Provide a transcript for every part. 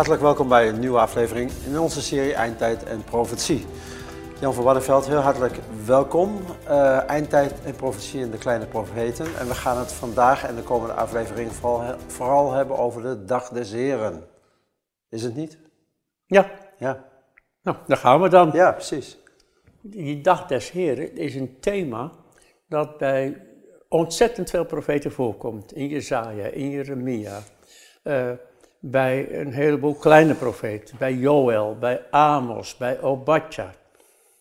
Hartelijk welkom bij een nieuwe aflevering in onze serie Eindtijd en Profetie. Jan van Waddenveld, heel hartelijk welkom. Uh, eindtijd en profetie in de kleine profeten. En we gaan het vandaag en de komende aflevering vooral, vooral hebben over de dag des Heren. Is het niet? Ja. Ja. Nou, daar gaan we dan. Ja, precies. Die dag des Heren is een thema dat bij ontzettend veel profeten voorkomt. In Jezaja, in Jeremia, uh, bij een heleboel kleine profeten, bij Joël, bij Amos, bij Obadja.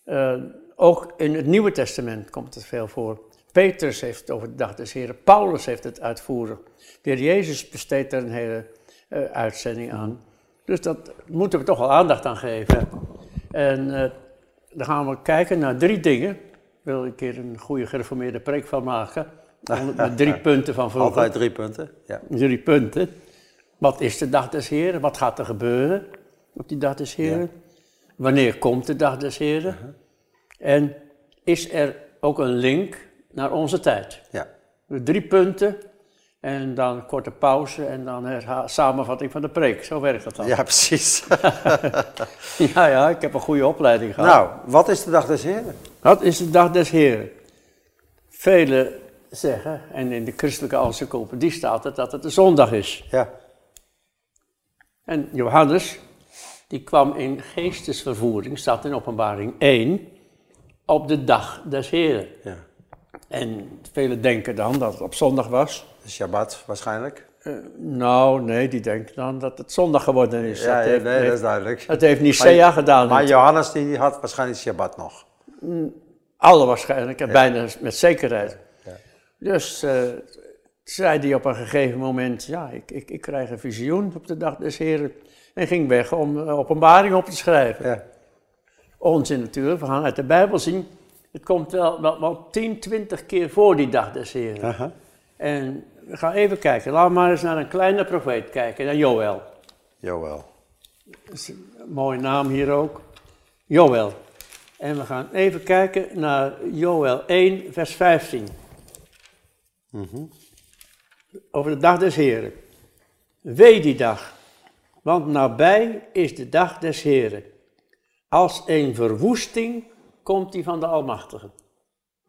Uh, ook in het Nieuwe Testament komt het veel voor. Petrus heeft het over de dag des Heren, Paulus heeft het uitvoerig. De heer Jezus besteedt er een hele uh, uitzending aan. Dus dat moeten we toch wel aandacht aan geven. En uh, dan gaan we kijken naar drie dingen. Ik wil een keer een goede gereformeerde preek van maken. Met drie punten van vroeger. Altijd drie punten, ja. Drie punten. Wat is de dag des Heren? Wat gaat er gebeuren op die dag des Heren? Ja. Wanneer komt de dag des Heren? Uh -huh. En is er ook een link naar onze tijd? Ja. Drie punten en dan een korte pauze en dan een samenvatting van de preek. Zo werkt dat dan. Ja, precies. ja, ja, ik heb een goede opleiding gehad. Nou, wat is de dag des Heren? Wat is de dag des Heren? Velen zeggen, en in de christelijke encyclopedie staat het, dat het de zondag is. Ja. En Johannes, die kwam in geestesvervoering, staat in openbaring 1, op de dag des Heren. Ja. En velen denken dan dat het op zondag was. De Shabbat waarschijnlijk. Uh, nou, nee, die denken dan dat het zondag geworden is. Ja, dat ja, heeft, nee, dat is duidelijk. Dat heeft Nicea gedaan. Maar Johannes die had waarschijnlijk Shabbat nog. Alle waarschijnlijk, en Ja. bijna met zekerheid. Ja. Dus uh, zei hij op een gegeven moment, ja, ik, ik, ik krijg een visioen op de dag des Heren. En ging weg om uh, openbaring op te schrijven. Ja. Onzin natuurlijk, we gaan uit de Bijbel zien. Het komt wel, wel, wel 10, 20 keer voor die dag des Heren. Aha. En we gaan even kijken. Laten we maar eens naar een kleine profeet kijken, naar Joël. Jawel. Dat is een mooie naam hier ook. Joël. En we gaan even kijken naar Joël 1, vers 15. Mhm. Over de dag des Heren. Wee die dag, want nabij is de dag des Heren. Als een verwoesting komt die van de Almachtige.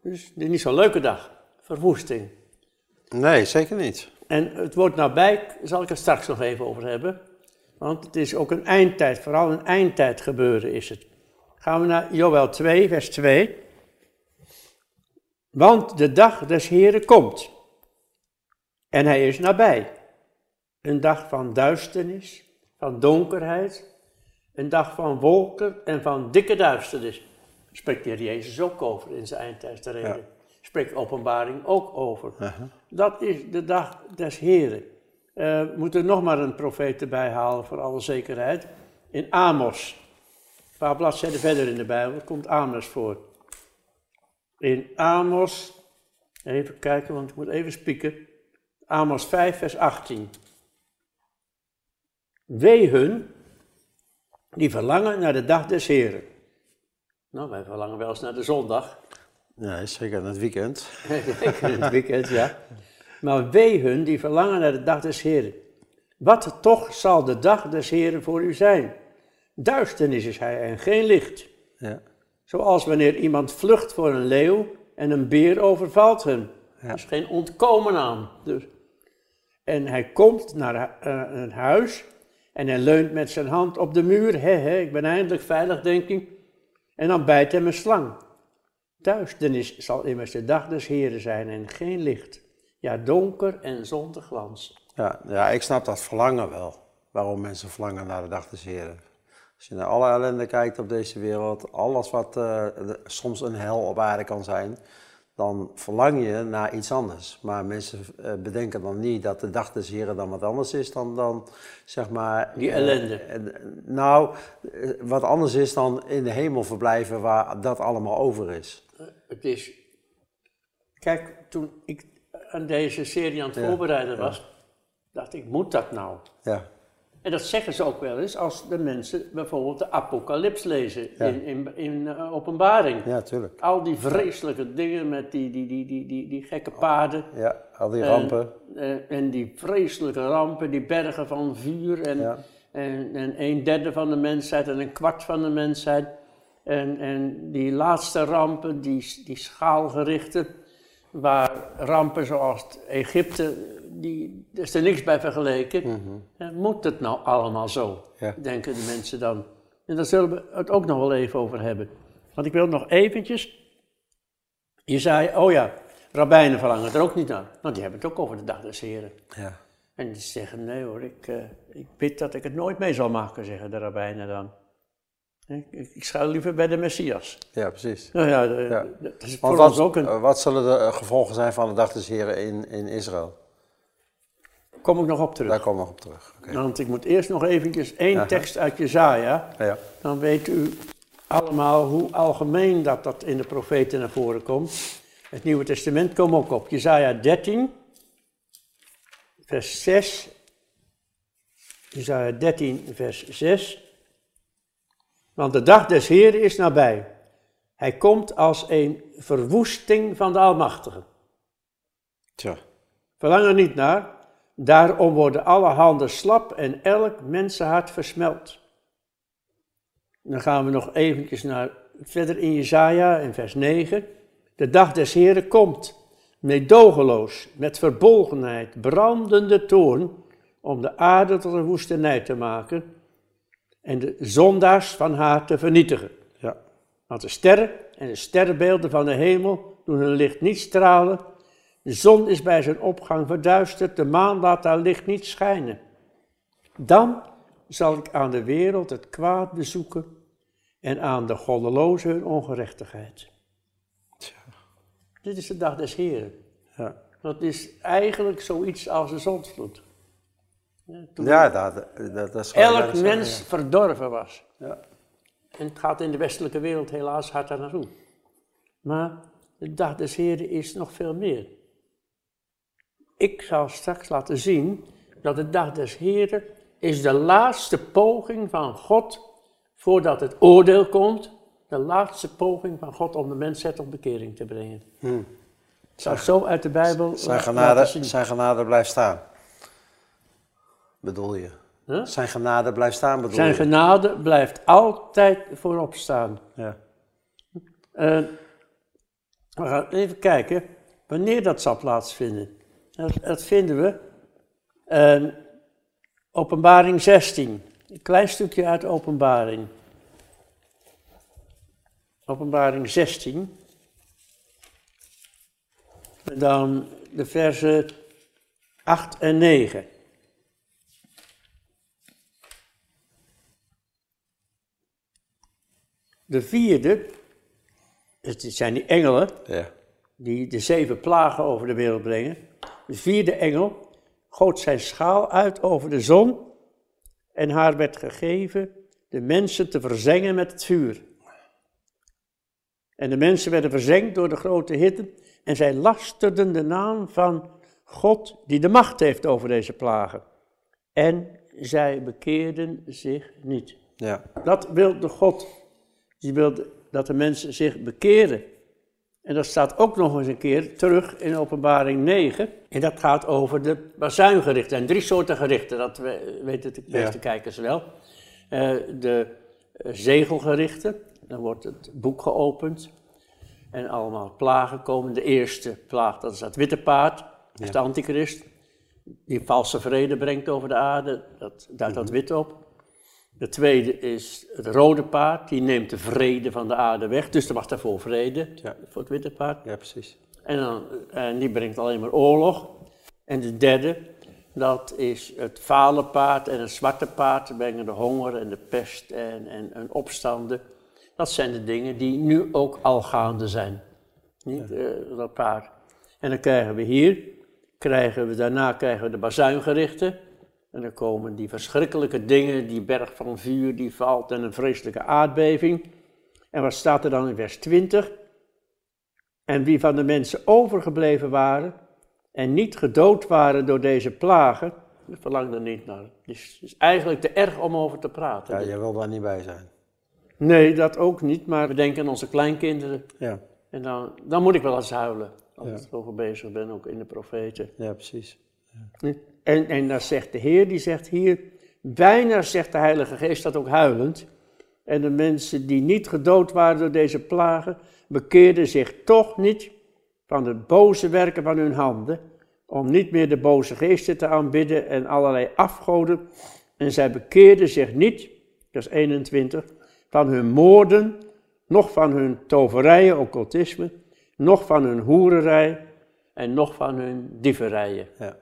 Dus niet zo'n leuke dag, verwoesting. Nee, zeker niet. En het woord nabij zal ik er straks nog even over hebben. Want het is ook een eindtijd, vooral een eindtijd gebeuren is het. Gaan we naar Joël 2, vers 2. Want de dag des Heren komt. En hij is nabij. Een dag van duisternis, van donkerheid. Een dag van wolken en van dikke duisternis. Spreekt de Heer Jezus ook over in zijn eindtijdsreden. Ja. Spreekt openbaring ook over. Dat is de dag des Heren. Eh, we moeten nog maar een profeet erbij halen voor alle zekerheid. In Amos. Een paar bladzijden verder in de Bijbel komt Amos voor. In Amos, even kijken, want ik moet even spieken. Amos 5, vers 18. Wee hun die verlangen naar de dag des Heren. Nou, wij verlangen wel eens naar de zondag. Nee, zeker in het weekend. Zeker in het weekend, ja. Maar wee hun die verlangen naar de dag des Heren. Wat toch zal de dag des Heren voor u zijn? Duisternis is hij en geen licht. Ja. Zoals wanneer iemand vlucht voor een leeuw en een beer overvalt hem. Ja. Er is geen ontkomen aan. Dus. En hij komt naar uh, een huis en hij leunt met zijn hand op de muur. He, he, ik ben eindelijk veilig, denk ik. En dan bijt hem een slang. Duisternis zal immers de dag des Heren zijn en geen licht. Ja, donker en zonder glans. Ja, ja, ik snap dat verlangen wel. Waarom mensen verlangen naar de dag des Heren. Als je naar alle ellende kijkt op deze wereld, alles wat de, soms een hel op aarde kan zijn, dan verlang je naar iets anders. Maar mensen uh, bedenken dan niet dat de dag des Heren dan wat anders is dan, dan zeg maar... Die ellende. Uh, nou, wat anders is dan in de hemel verblijven waar dat allemaal over is. Het is... Kijk, toen ik aan deze serie aan het voorbereiden was, ja. dacht ik, moet dat nou? Ja. En dat zeggen ze ook wel eens als de mensen bijvoorbeeld de apocalyps lezen Ja. in, in, in uh, openbaring. Ja, tuurlijk. Al die vreselijke dingen met die, die, die, die, die, die gekke paarden. Ja, al die rampen. En, uh, en die vreselijke rampen, die bergen van vuur en, Ja. en, en een derde van de mensheid en een kwart van de mensheid. En, en die laatste rampen, die, die schaalgerichte, waar rampen zoals Egypte, die, er is er niks bij vergeleken. Mhm. Moet het nou allemaal zo, Ja. denken de mensen dan. En daar zullen we het ook nog wel even over hebben. Want ik wil nog eventjes, je zei, oh ja, rabbijnen verlangen er ook niet naar. Want die hebben het ook over de dag des heren. Ja. En die zeggen, nee hoor, ik, eh, ik bid dat ik het nooit mee zal maken, zeggen de rabbijnen dan. Ik, ik, ik schuil liever bij de Messias. ja, precies. Nou ja, de- Ja. dat is Want voor ons wat, ook een... eh, wat zullen de eh, gevolgen zijn van de dag des Heren in, in Israël? Kom ik nog op terug. Daar komen we nog op terug. Want ik moet eerst nog eventjes één tekst uit Jezaja. Ja. Dan weet u allemaal hoe algemeen dat, dat in de profeten naar voren komt. Het Nieuwe Testament komt ook op. Jezaja 13, vers 6. Jezaja 13, vers 6. Want de dag des Heeren is nabij. Hij komt als een verwoesting van de Almachtige. Tja. Verlang er niet naar. Daarom worden alle handen slap en elk mensenhart versmelt. Dan gaan we nog eventjes naar, verder in Jezaja in vers 9. De dag des Heren komt, meedogenloos, met verbolgenheid, brandende toorn, om de aarde tot een woestenij te maken en de zondaars van haar te vernietigen. Ja. Want de sterren en de sterrenbeelden van de hemel doen hun licht niet stralen. De zon is bij zijn opgang verduisterd, de maan laat haar licht niet schijnen. Dan zal ik aan de wereld het kwaad bezoeken en aan de goddelozen hun ongerechtigheid. Tja. Dit is de dag des Heren. Ja. Dat is eigenlijk zoiets als de zondvloed. Ja, toen Ja, dat, dat, dat is elk mens verdorven was. Ja. En het gaat in de westelijke wereld helaas hard daar naartoe. Maar de dag des Heren is nog veel meer. Ik zal straks laten zien dat de dag des Heren is de laatste poging van God voordat het oordeel komt. De laatste poging van God om de mensheid tot bekering te brengen. Hmm. Zal het zo uit de Bijbel Zijn genade, zijn genade blijft staan. Bedoel je? Huh? Zijn genade blijft staan, bedoel Zijn je? genade blijft altijd voorop staan. Ja. We gaan even kijken wanneer dat zal plaatsvinden. Dat, dat vinden we eh, Openbaring 16. Een klein stukje uit Openbaring. Openbaring 16. En dan de versen 8 en 9. De vierde, het zijn die engelen, Ja. die de zeven plagen over de wereld brengen. De vierde engel goot zijn schaal uit over de zon en haar werd gegeven de mensen te verzengen met het vuur. En de mensen werden verzengd door de grote hitte en zij lasterden de naam van God die de macht heeft over deze plagen. En zij bekeerden zich niet. Ja. Dat wilde God. Die wilde dat de mensen zich bekeren. En dat staat ook nog eens een keer terug in openbaring 9. En dat gaat over de bazuingerichten. En drie soorten gerichten, dat we- weten de meeste Ja. kijkers wel. Eh, de eh, zegelgerichten, dan wordt het boek geopend. En allemaal plagen komen. De eerste plaag, dat is dat witte paard, dat is de antichrist. Die valse vrede brengt over de aarde, dat duidt dat wit op. De tweede is het rode paard, die neemt de vrede van de aarde weg. Dus er was daarvoor vrede, Ja. voor het witte paard. ja, precies. En, dan, en die brengt alleen maar oorlog. En de derde, dat is het vale paard en het zwarte paard. Brengen de honger en de pest en, en, en opstanden. Dat zijn de dingen die nu ook al gaande zijn. Niet eh, dat paard. En dan krijgen we hier, krijgen we, daarna krijgen we de bazuingerichten. En dan komen die verschrikkelijke dingen, die berg van vuur die valt en een vreselijke aardbeving. En wat staat er dan in vers 20? En wie van de mensen overgebleven waren en niet gedood waren door deze plagen, die verlangden niet naar. Het is, is eigenlijk te erg om over te praten. Ja, jij wil daar niet bij zijn. Nee, dat ook niet, maar we denken aan onze kleinkinderen. Ja, En dan, dan moet ik wel eens huilen, als Ja. ik erover bezig ben, ook in de profeten. ja precies. En, en dan zegt de Heer, die zegt hier, Bijna, zegt de Heilige Geest dat ook huilend. En de mensen die niet gedood waren door deze plagen, bekeerden zich toch niet van de boze werken van hun handen, om niet meer de boze geesten te aanbidden en allerlei afgoden. En zij bekeerden zich niet, vers 21, van hun moorden, nog van hun toverijen, occultisme, nog van hun hoererij en nog van hun dieverijen. Ja.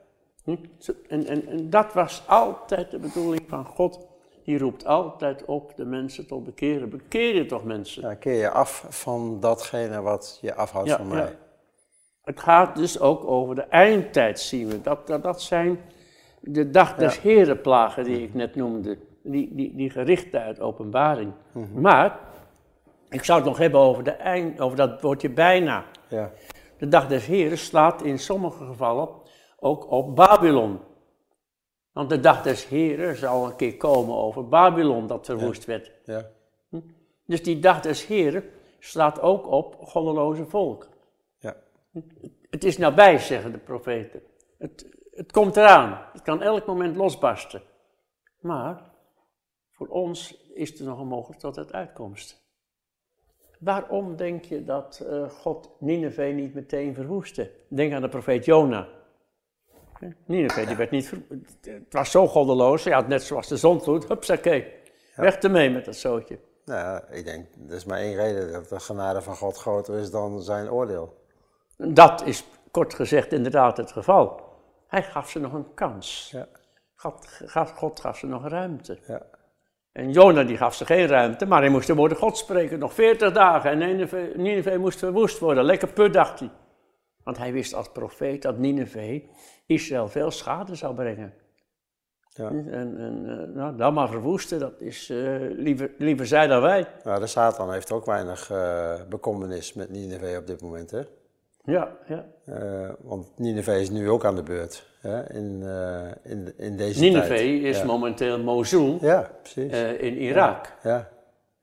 Hm? En, en, en dat was altijd de bedoeling van God. Die roept altijd op de mensen tot bekeren. Bekeer je toch mensen? Ja, keer je af van datgene wat je afhoudt Ja, van mij. ja. Het gaat dus ook over de eindtijd, zien we. Dat, dat, dat zijn de dag des Ja. herenplagen die ik net noemde. Die, die, die uit openbaring. Mhm. Maar, ik zou het nog hebben over, de eind, over dat woordje bijna. Ja. De dag des heren slaat in sommige gevallen ook op Babylon. Want de dag des heren zal een keer komen over Babylon dat verwoest werd. Ja. Dus die dag des heren slaat ook op goddeloze volk. Ja. Het is nabij, zeggen de profeten. Het, het komt eraan. Het kan elk moment losbarsten. Maar voor ons is er nog een mogelijk tot het uitkomst. Waarom denk je dat eh, God Nineveh niet meteen verwoestte? Denk aan de profeet Jona. Nineveh, die werd niet. Het was zo goddeloos, ja, net zoals de zondvloed. Hupsakee, weg ermee met dat zootje. Nou ja, ik denk, er is maar één reden dat de genade van God groter is dan zijn oordeel. Dat is kort gezegd inderdaad het geval. Hij gaf ze nog een kans. Ja. God, gaf, God gaf ze nog ruimte. Ja. En Jona die gaf ze geen ruimte, maar hij moest de woorden God spreken. Nog veertig dagen en Nineveh, Nineveh moest verwoest worden. Lekker put, dacht hij. Want hij wist als profeet dat Nineveh Israël veel schade zou brengen. Ja. En, en eh, nou, dan maar verwoesten, dat is eh, liever, liever zij dan wij. Nou, de Satan heeft ook weinig eh bekommernis met Nineveh op dit moment, hè? Ja, ja. Want Nineveh is nu ook aan de beurt, hè? In, in, in deze Nineveh tijd. is ja. momenteel Mosul Ja, precies. in Irak. ja,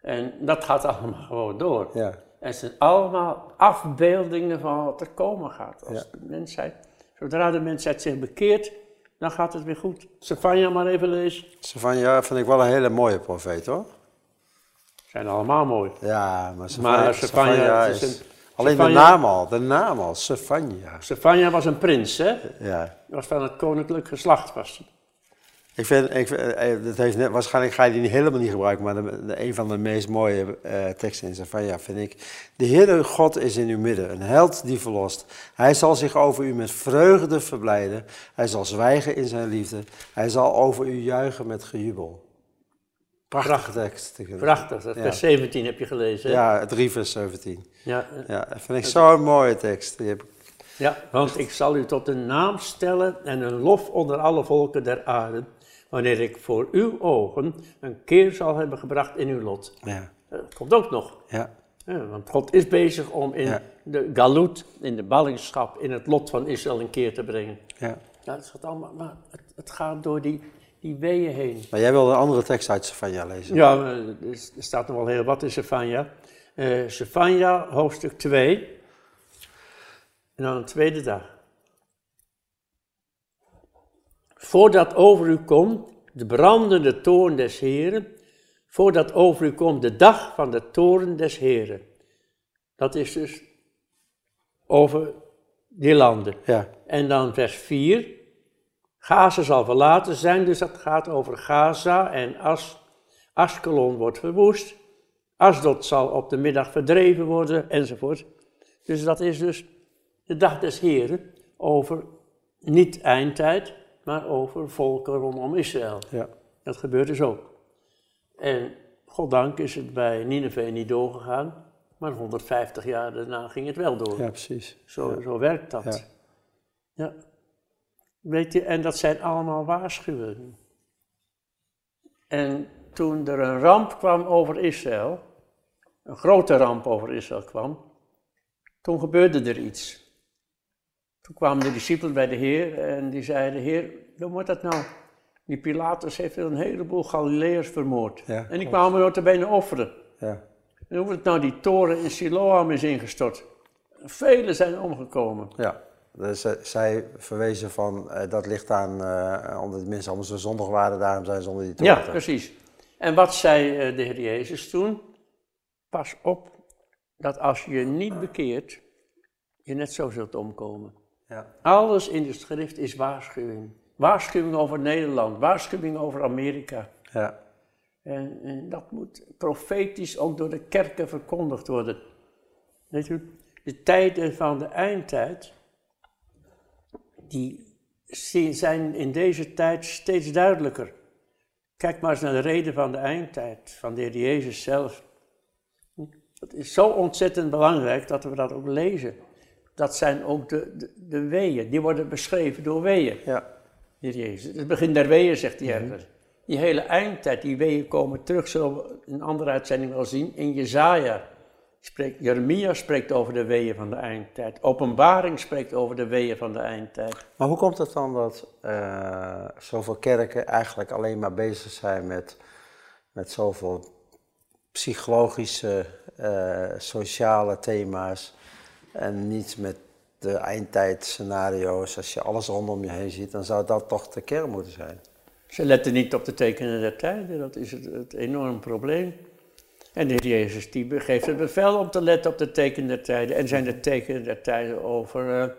En dat gaat allemaal gewoon door. ja, het zijn allemaal afbeeldingen van wat er komen gaat. Als de mensheid, zodra de mensheid zich bekeert, dan gaat het weer goed. Stefania maar even lezen. Savanja vind ik wel een hele mooie profeet, hoor. Zijn allemaal mooi. Ja, maar Savanja, Savanja is is... een- Alleen de naam al, de naam al, Savanja. Stefania was een prins, hè? Ja. Was van het koninklijk geslacht was. Ik vind, ik, vind- eh, dat heeft net, waarschijnlijk ga je die niet helemaal niet gebruiken, maar de, de- een van de meest mooie eh, teksten in Savanja vind ik. De Heere God is in uw midden, een held die verlost. Hij zal zich over u met vreugde verblijden. Hij zal zwijgen in zijn liefde. Hij zal over u juichen met gejubel. Prachtige tekst. Prachtig, dat Ja. vers 17 heb je gelezen. hè? Ja, 3 vers 17. Ja, eh, Ja, dat vind ik zo'n mooie tekst. Die heb ik- ja, want ik zal u tot een naam stellen en een lof onder alle volken der aarde, wanneer ik voor uw ogen een keer zal hebben gebracht in uw lot. ja, Dat komt ook nog. ja, Ja, want God is bezig om in Ja. de galut, in de ballingschap, in het lot van Israël een keer te brengen. ja. Ja, het, gaat allemaal, maar het, het gaat door die, die weeën heen. Maar jij wilde een andere tekst uit Savanja lezen. Ja, maar er staat nog wel heel wat in Sefania. Eh Sefania, hoofdstuk 2. En dan een tweede dag. Voordat over u komt de brandende toorn des Heren, voordat over u komt de dag van de toorn des Heren. Dat is dus over die landen. Ja, En dan vers 4. Gaza zal verlaten zijn, dus dat gaat over Gaza en As, Askelon wordt verwoest. Asdod zal op de middag verdreven worden, enzovoort. Dus dat is dus de dag des Heren over niet eindtijd, maar over volken rondom Israël. ja, Dat gebeurt dus ook. En goddank is het bij Nineveh niet doorgegaan, maar 150 jaar daarna ging het wel door. ja, precies. Zo, zo werkt dat. Ja. Ja. Weet je, en dat zijn allemaal waarschuwingen. En toen er een ramp kwam over Israël, een grote ramp over Israël kwam, toen gebeurde er iets. Toen kwamen de discipelen bij de Heer en die zeiden, Heer, hoe moet dat nou? Die Pilatus heeft een heleboel Galileërs vermoord. Ja, en die kwamen te benen offeren. Ja, En hoe het nou die toren in Siloam is ingestort. Velen zijn omgekomen. ja. Dus eh, zij verwezen van eh, dat ligt aan, eh, omdat de mensen allemaal zo zondig waren, daarom zijn ze onder die toren. Ja, precies. En wat zei de Heer Jezus toen? Pas op dat als je niet bekeert, je net zo zult omkomen. Ja. Alles in de schrift is waarschuwing. Waarschuwing over Nederland, waarschuwing over Amerika. Ja. En, en dat moet profetisch ook door de kerken verkondigd worden. Weet u, de tijden van de eindtijd, die zi- zijn in deze tijd steeds duidelijker. Kijk maar eens naar de reden van de eindtijd, van de Heer Jezus zelf. Het is zo ontzettend belangrijk dat we dat ook lezen. Dat zijn ook de, de, de weeën, die worden beschreven door weeën. Ja. Heer Jezus. Het begin der weeën, zegt hij ergens. Die hele eindtijd, die weeën komen terug, zullen we in een andere uitzending wel zien. In Jezaja spreekt, Jeremia spreekt over de weeën van de eindtijd. Openbaring spreekt over de weeën van de eindtijd. Maar hoe komt het dan dat eh, zoveel kerken eigenlijk alleen maar bezig zijn met, met zoveel psychologische, eh, sociale thema's en niet met de eindtijdscenario's? Als je alles rondom je heen ziet, dan zou dat toch de kern moeten zijn. Ze letten niet op de tekenen der tijden, dat is het, het enorm probleem. En de Heer Jezus die geeft het bevel om te letten op de tekenen der tijden. En zijn de tekenen der tijden over, eh,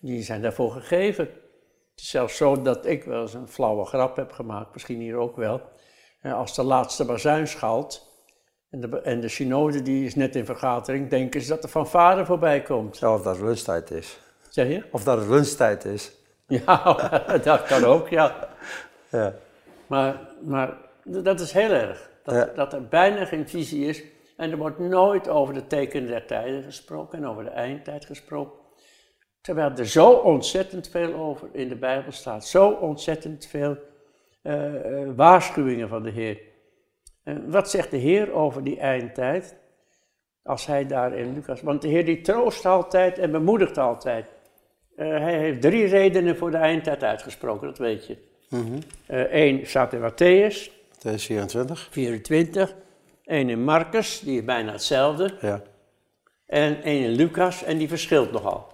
die zijn daarvoor gegeven. Het is zelfs zo dat ik wel eens een flauwe grap heb gemaakt, misschien hier ook wel. Eh, als de laatste bazuin schalt en de, en de synode die is net in vergadering, denken ze dat er van vader voorbij komt. Ja, of dat het lunchtijd is. Zeg je? Of dat het lunchtijd is. Ja, dat kan ook, ja. Ja. Maar, maar dat is heel erg. Dat, Ja. dat er bijna geen visie is. En er wordt nooit over de tekenen der tijden gesproken en over de eindtijd gesproken. Terwijl er zo ontzettend veel over in de Bijbel staat. Zo ontzettend veel eh, eh, waarschuwingen van de Heer. En wat zegt de Heer over die eindtijd? Als hij daar in Lucas. Want de Heer die troost altijd en bemoedigt altijd. Eh, hij heeft drie redenen voor de eindtijd uitgesproken, dat weet je. Eén staat in Matthäus, 2024? 24. Eén in Marcus, die is bijna hetzelfde. Ja. En één in Lucas, en die verschilt nogal.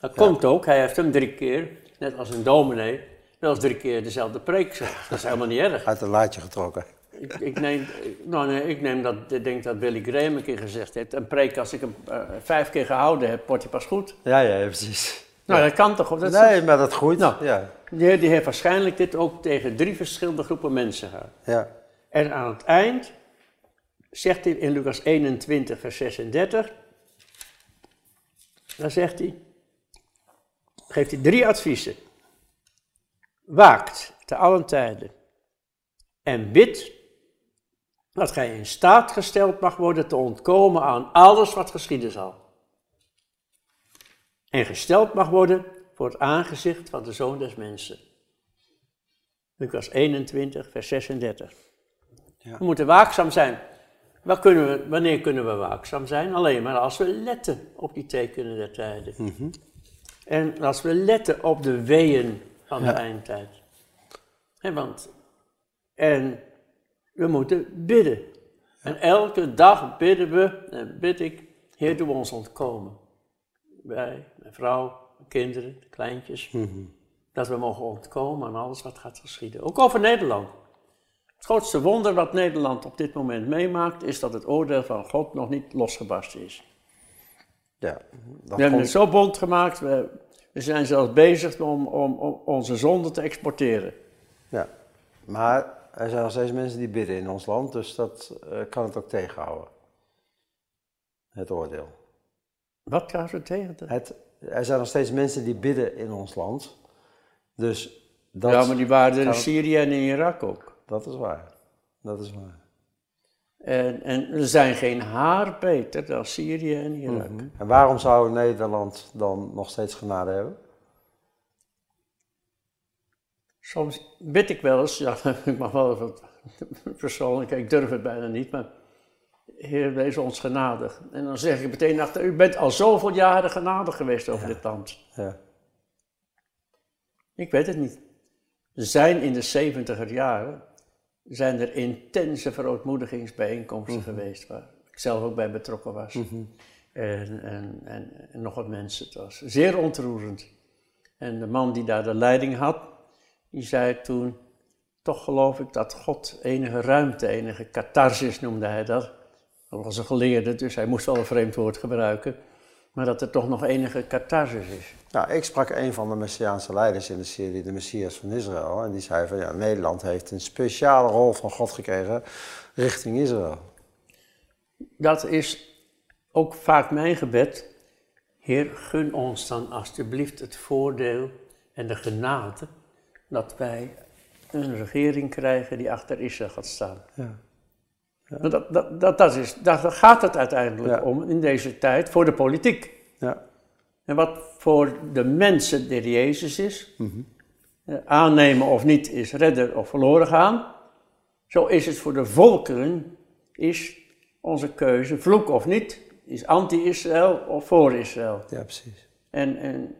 Dat komt ook, hij heeft hem drie keer, net als een dominee, wel eens drie keer dezelfde preek. Dat is helemaal niet erg. Uit een laadje getrokken. Ik, ik, neem, nou nee, ik neem dat, ik denk dat Billy Graham een keer gezegd heeft. Een preek, als ik hem eh, vijf keer gehouden heb, wordt hij pas goed. Ja, ja, precies. Nou, dat kan toch? Dat is- Nee, maar dat groeit. Nou. Ja. Heer die heeft waarschijnlijk dit ook tegen drie verschillende groepen mensen gehad. Ja. En aan het eind zegt hij in Lucas 21, vers 36, dan zegt hij, geeft hij drie adviezen. Waakt te allen tijden en bid dat gij in staat gesteld mag worden te ontkomen aan alles wat geschieden zal. En gesteld mag worden voor het aangezicht van de Zoon des Mensen. Lucas 21, vers 36. Ja. We moeten waakzaam zijn. Waar kunnen we, wanneer kunnen we waakzaam zijn? Alleen maar als we letten op die tekenen der tijden. En als we letten op de weeën van de eindtijd. Hè, want, en we moeten bidden. En elke dag bidden we, en bid ik, Heer, doe ons ontkomen. Wij, mijn vrouw, mijn kinderen, de kleintjes. Dat we mogen ontkomen aan alles wat gaat geschieden. Ook over Nederland. Het grootste wonder wat Nederland op dit moment meemaakt, is dat het oordeel van God nog niet losgebarsten is. ja. Dat We hebben het zo bond gemaakt, we, we zijn zelfs bezig om, om, om onze zonde te exporteren. Ja, maar er zijn nog steeds mensen die bidden in ons land, dus dat eh, kan het ook tegenhouden. Het oordeel. Wat gaan we tegen? te- Het, er zijn nog steeds mensen die bidden in ons land, dus dat, ja, maar die waren er in Syrië en in Irak ook. dat is waar. Dat is waar. En, en er zijn geen haar beter dan Syrië en Irak. En waarom zou Nederland dan nog steeds genade hebben? Soms bid ik wel eens, ja, ik mag wel even persoonlijk, ik durf het bijna niet, maar Heer, wees ons genadig. En dan zeg ik meteen achter, u bent al zoveel jaren genadig geweest over dit land. Ja. Ik weet het niet. Er zijn in de zeventiger jaren, zijn er intense verootmoedigingsbijeenkomsten geweest, waar ik zelf ook bij betrokken was. en, en, en, en nog wat mensen. Het was zeer ontroerend. En de man die daar de leiding had, die zei toen, toch geloof ik dat God enige ruimte, enige catharsis noemde hij dat. Dat was een geleerde, dus hij moest wel een vreemd woord gebruiken. Maar dat er toch nog enige catharsis is. Nou, ik sprak een van de Messiaanse leiders in de serie De Messias van Israël. En die zei van ja, Nederland heeft een speciale rol van God gekregen richting Israël. Dat is ook vaak mijn gebed. Heer, gun ons dan alsjeblieft het voordeel en de genade dat wij een regering krijgen die achter Israël gaat staan. Ja. ja. Dat, dat, dat, dat, is, daar gaat het uiteindelijk om in deze tijd voor de politiek. Ja. En wat voor de mensen de Jezus is, mm aannemen of niet is redden of verloren gaan. Zo is het voor de volkeren, is onze keuze vloek of niet, is anti-Israël of voor Israël. Ja, precies. En, en,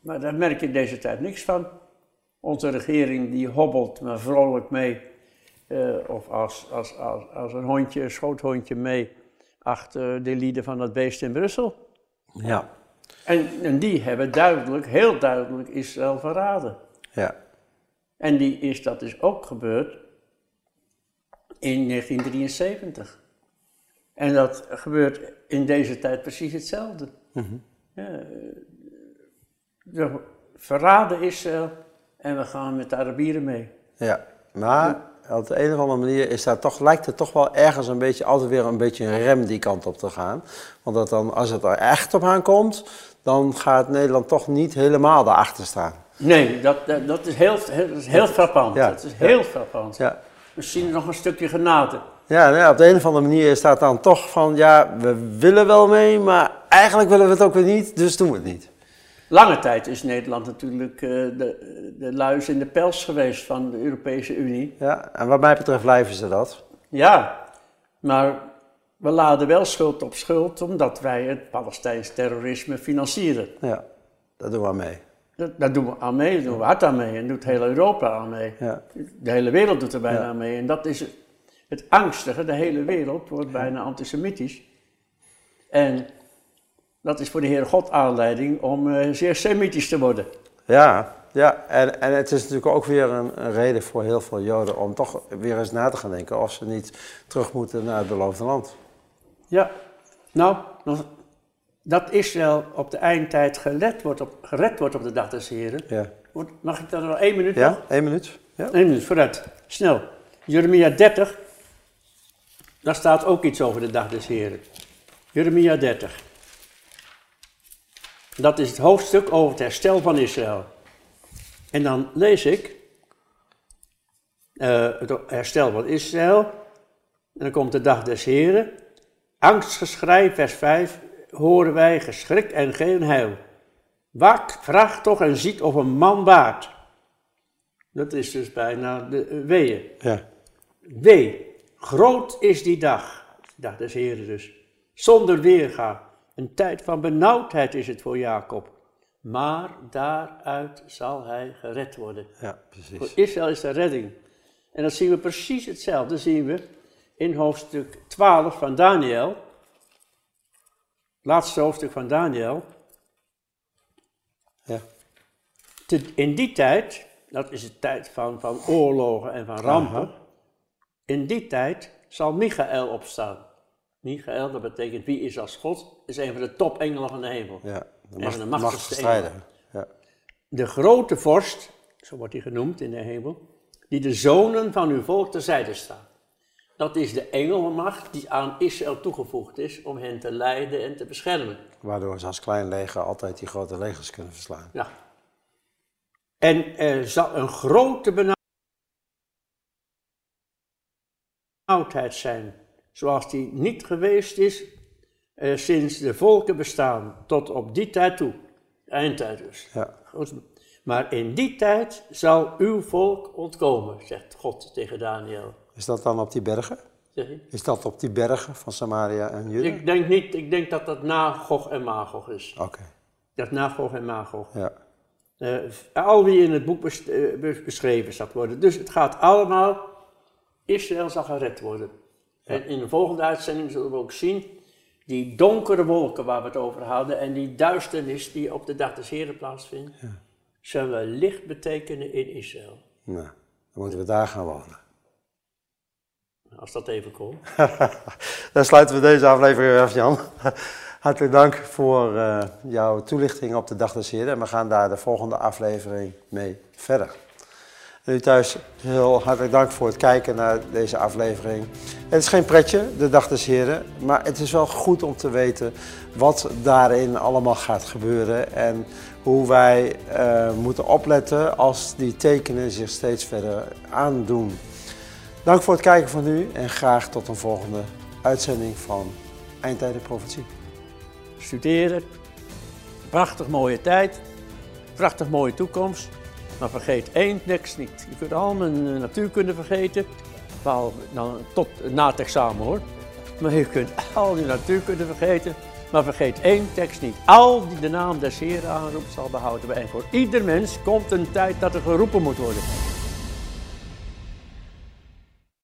maar daar merk je deze tijd niks van. Onze regering die hobbelt maar vrolijk mee, uh, of als, als, als, als een hondje, een schoothondje mee, achter de lieden van dat beest in Brussel. Ja. En, en die hebben duidelijk, heel duidelijk Israël verraden. Ja. En die is, dat is ook gebeurd in 1973. En dat gebeurt in deze tijd precies hetzelfde. Mm -hmm. ja, we verraden Israël en we gaan met de Arabieren mee. Ja, maar op de een of andere manier is daar toch, lijkt het toch wel ergens een beetje, altijd weer een beetje een rem die kant op te gaan. Want dat dan, als het er echt op aankomt, dan gaat Nederland toch niet helemaal daarachter staan. Nee, dat, dat, dat is heel, heel, dat is heel frappant. Ja, dat is heel ja. frappant. Ja. Misschien nog een stukje genade. Ja, nou ja, op de een of andere manier staat dan toch van, ja, we willen wel mee, maar eigenlijk willen we het ook weer niet, dus doen we het niet. Lange tijd is Nederland natuurlijk uh, de, de luis in de pels geweest van de Europese Unie. Ja, en wat mij betreft blijven ze dat. Ja, maar we laden wel schuld op schuld omdat wij het Palestijns terrorisme financieren. Ja, dat doen we aan mee. Dat, dat doen we aan mee, dat doen we hard aan mee en doet heel Europa aan mee. Ja. De hele wereld doet er bijna ja. aan mee en dat is het angstige, de hele wereld wordt bijna antisemitisch. En dat is voor de Heere God aanleiding om uh, zeer semitisch te worden. Ja, ja. En, en het is natuurlijk ook weer een, een, reden voor heel veel Joden om toch weer eens na te gaan denken of ze niet terug moeten naar het beloofde land. Ja, nou, dat Israël op de eindtijd gered wordt op, gered wordt op de dag des Heren. Ja. Mag ik dat nog één minuut? Ja, één minuut. Ja. Eén minuut, vooruit. Snel. Jeremia 30, daar staat ook iets over de dag des Heren. Jeremia 30. Dat is het hoofdstuk over het herstel van Israël. En dan lees ik uh, het herstel van Israël. En dan komt de dag des Heren. Angstgeschrei, vers 5, horen wij geschrik en geen heil. Waak, vraag toch en ziet of een man baart. Dat is dus bijna de weeën. Ja. Wee, groot is die dag, dag des Heren dus, zonder weerga. Een tijd van benauwdheid is het voor Jacob. Maar daaruit zal hij gered worden. Ja, precies. Voor Israël is de redding. En dat zien we precies hetzelfde, zien we in hoofdstuk 12 van Daniel. Laatste hoofdstuk van Daniel. Ja. In die tijd, dat is de tijd van, van oorlogen en van rampen. Aha. In die tijd zal Michael opstaan. Michael, dat betekent wie is als God, is een van de topengelen van de hemel. Ja, de, macht, de machtigste strijder. Ja. De grote vorst, zo wordt hij genoemd in de hemel, die de zonen van uw volk terzijde staan. Dat is de engelmacht die aan Israël toegevoegd is om hen te leiden en te beschermen. Waardoor ze als klein leger altijd die grote legers kunnen verslaan. Ja. En er zal een grote benauwdheid zijn zoals die niet geweest is eh, sinds de volken bestaan, tot op die tijd toe. Eindtijd dus. Ja. Maar in die tijd zal uw volk ontkomen, zegt God tegen Daniel. Is dat dan op die bergen? Is dat op die bergen van Samaria en Juda? Ik denk niet, ik denk dat dat na Gog en Magog is. Oké. Okay. Dat na Gog en Magog. Ja. Uh, al die in het boek bes uh, beschreven zal worden. Dus het gaat allemaal, Israël zal gered worden. En in de volgende uitzending zullen we ook zien die donkere wolken waar we het over hadden en die duisternis die op de dag des Heren plaatsvindt, zullen licht betekenen in Israël. Nou, dan moeten we daar gaan wonen. Als dat even komt. Dan sluiten we deze aflevering af, Jan. Hartelijk dank voor uh, jouw toelichting op de Dag des Heren. En we gaan daar de volgende aflevering mee verder. U thuis, heel hartelijk dank voor het kijken naar deze aflevering. Het is geen pretje, de Dag des Heren, maar het is wel goed om te weten wat daarin allemaal gaat gebeuren en hoe wij uh, moeten opletten als die tekenen zich steeds verder aandoen. Dank voor het kijken van u en graag tot een volgende uitzending van Eindtijden Profetie. Studeren, prachtig mooie tijd, prachtig mooie toekomst. Maar vergeet één niks niet. Je kunt al mijn natuurkunde vergeten, behalve dan tot na het examen hoor. Maar je kunt al die natuurkunde vergeten, maar vergeet één tekst niet. Al die de naam des Heren aanroept zal behouden. En voor ieder mens komt een tijd dat er geroepen moet worden.